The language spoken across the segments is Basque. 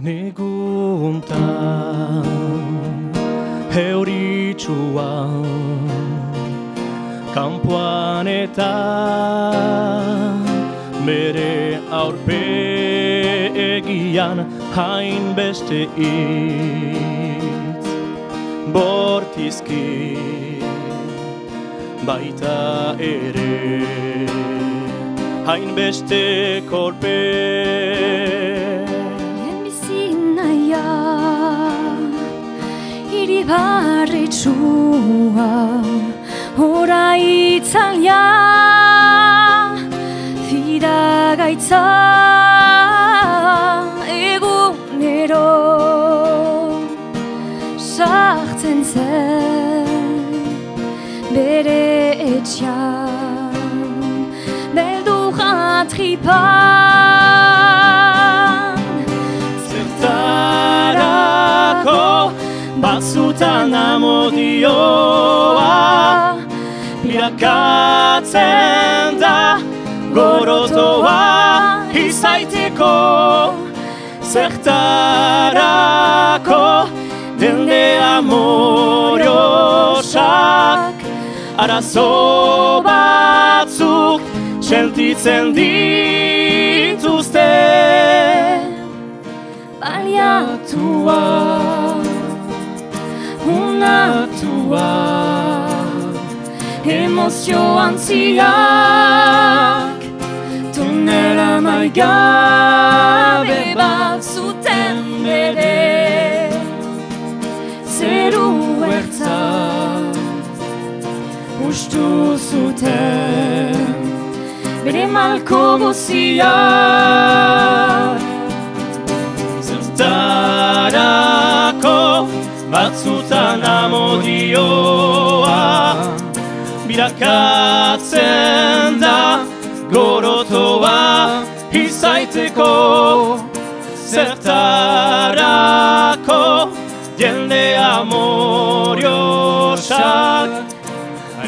Neguntan Heuritxuan Kampuan eta Bere aurpegian Hain beste itz Bortizki Baita ere Hain beste korpe Bizinaia Iri barritxua Hora itzalia Fida gaitza Egunero Sartzen zen Bere etxan Beldurra tripan batzutan amodioa Pirakatzen da gorotoa izaiteko Zertarako dende amoriosak Arazo batzuk sentitzen dituzte. Baliatua Emozio antziak Tunela maigabe bat zuten bere Zeru ertzak Ustu zuten Bere malko goziak Zertarako batzutan amodioa Birakatzen da gorotoa izaiteko Zertarako jende amoriosak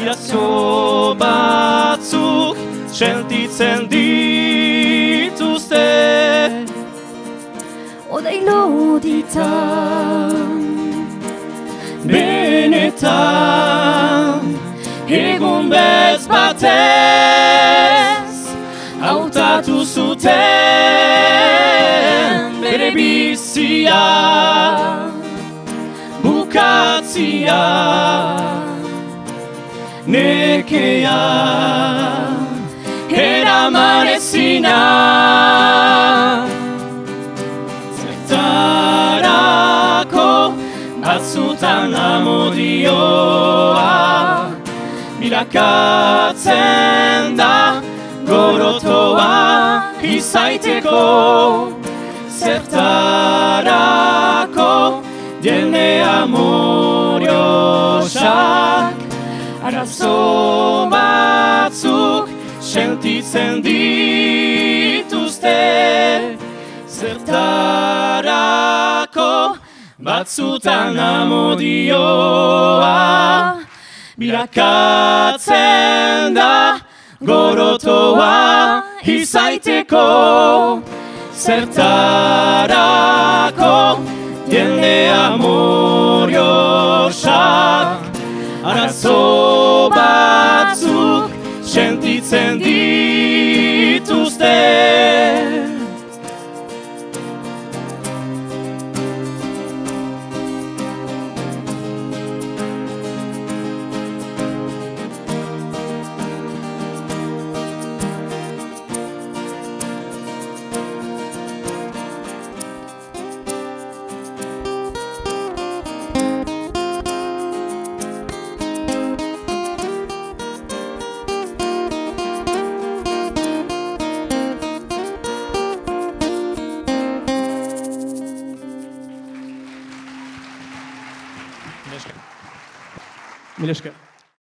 Irazo batzuk sentitzen dituzte Odei loditan Benetan Egun bez batez Hautatu zuten Bere bizia Bukatzia Nekea Eraman ezina. Zertarako batzutan amodioa Birakatzen da. Gorotoa izaiteko Zertarako jende amoriosak Arazo batzuk sentitzen dituzte. Zertarako batzutan amodioa Birakatzen da gorotoa izaiteko. Zertarako jende amoriosak Мелешка.